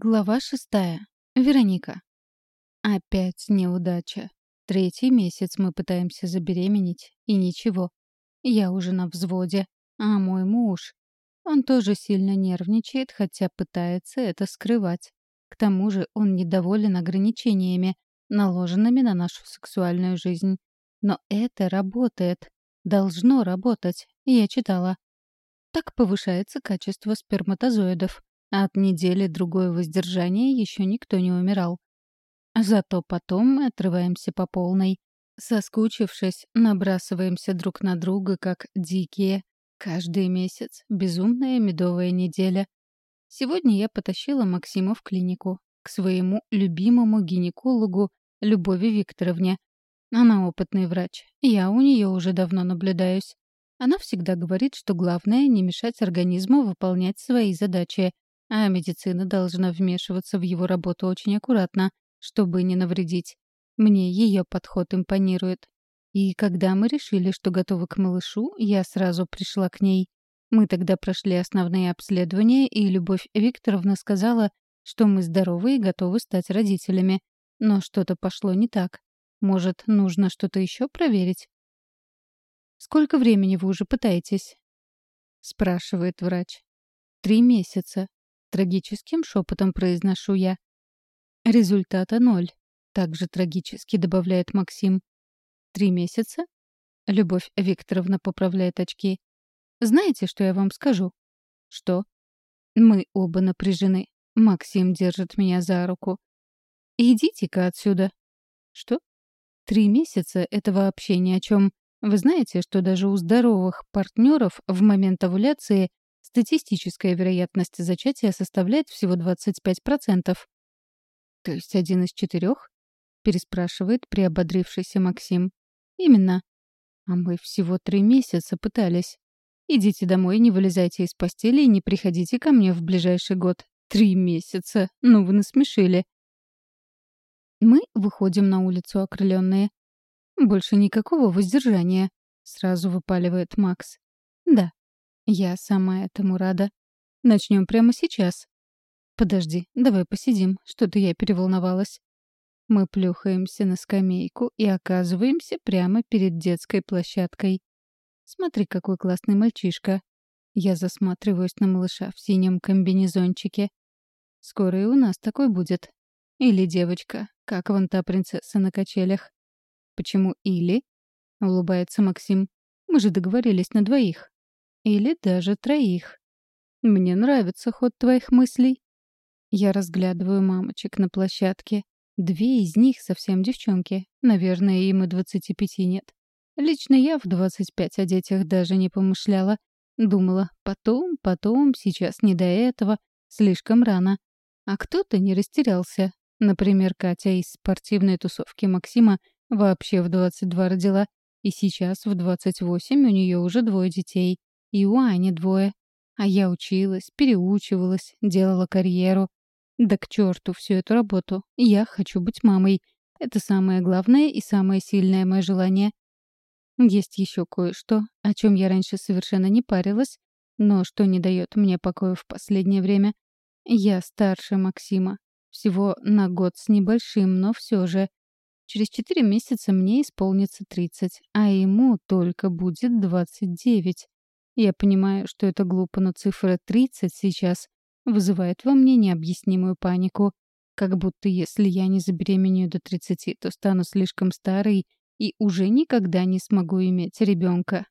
Глава шестая. Вероника. Опять неудача. Третий месяц мы пытаемся забеременеть, и ничего. Я уже на взводе, а мой муж... Он тоже сильно нервничает, хотя пытается это скрывать. К тому же он недоволен ограничениями, наложенными на нашу сексуальную жизнь. Но это работает. Должно работать, я читала. Так повышается качество сперматозоидов, а от недели другой воздержания еще никто не умирал. Зато потом мы отрываемся по полной. Соскучившись, набрасываемся друг на друга, как дикие. Каждый месяц — безумная медовая неделя. Сегодня я потащила Максима в клинику, к своему любимому гинекологу Любови Викторовне. Она опытный врач, я у нее уже давно наблюдаюсь. Она всегда говорит, что главное — не мешать организму выполнять свои задачи — а медицина должна вмешиваться в его работу очень аккуратно, чтобы не навредить. Мне ее подход импонирует. И когда мы решили, что готовы к малышу, я сразу пришла к ней. Мы тогда прошли основные обследования, и Любовь Викторовна сказала, что мы здоровы и готовы стать родителями. Но что-то пошло не так. Может, нужно что-то еще проверить? «Сколько времени вы уже пытаетесь?» — спрашивает врач. «Три месяца», Трагическим шепотом произношу я. Результата ноль. Также трагически добавляет Максим. Три месяца? Любовь Викторовна поправляет очки. Знаете, что я вам скажу? Что? Мы оба напряжены. Максим держит меня за руку. Идите-ка отсюда. Что? Три месяца — это вообще ни о чем. Вы знаете, что даже у здоровых партнеров в момент овуляции Статистическая вероятность зачатия составляет всего 25%. То есть один из четырех? Переспрашивает приободрившийся Максим. Именно. А мы всего три месяца пытались. Идите домой, не вылезайте из постели и не приходите ко мне в ближайший год. Три месяца. Ну вы насмешили. Мы выходим на улицу окрыленные. Больше никакого воздержания. Сразу выпаливает Макс. Да, я сама этому рада. Начнем прямо сейчас. Подожди, давай посидим, что-то я переволновалась. Мы плюхаемся на скамейку и оказываемся прямо перед детской площадкой. Смотри, какой классный мальчишка. Я засматриваюсь на малыша в синем комбинезончике. Скоро и у нас такой будет. Или девочка, как вон та принцесса на качелях. Почему «или»? — улыбается Максим. «Мы же договорились на двоих». Или даже троих. Мне нравится ход твоих мыслей. Я разглядываю мамочек на площадке. Две из них совсем девчонки. Наверное, им и двадцати пяти нет. Лично я в двадцать пять о детях даже не помышляла. Думала, потом, потом, сейчас не до этого, слишком рано. А кто-то не растерялся. Например, Катя из спортивной тусовки Максима вообще в 22 родила, и сейчас в 28 у нее уже двое детей. И у Ани двое. А я училась, переучивалась, делала карьеру. Да к черту всю эту работу. Я хочу быть мамой. Это самое главное и самое сильное мое желание. Есть еще кое-что, о чем я раньше совершенно не парилась, но что не дает мне покоя в последнее время. Я старше Максима. Всего на год с небольшим, но все же. Через четыре месяца мне исполнится тридцать, а ему только будет двадцать девять. Я понимаю, что это глупо, но цифра 30 сейчас вызывает во мне необъяснимую панику. Как будто если я не забеременею до 30, то стану слишком старой и уже никогда не смогу иметь ребенка.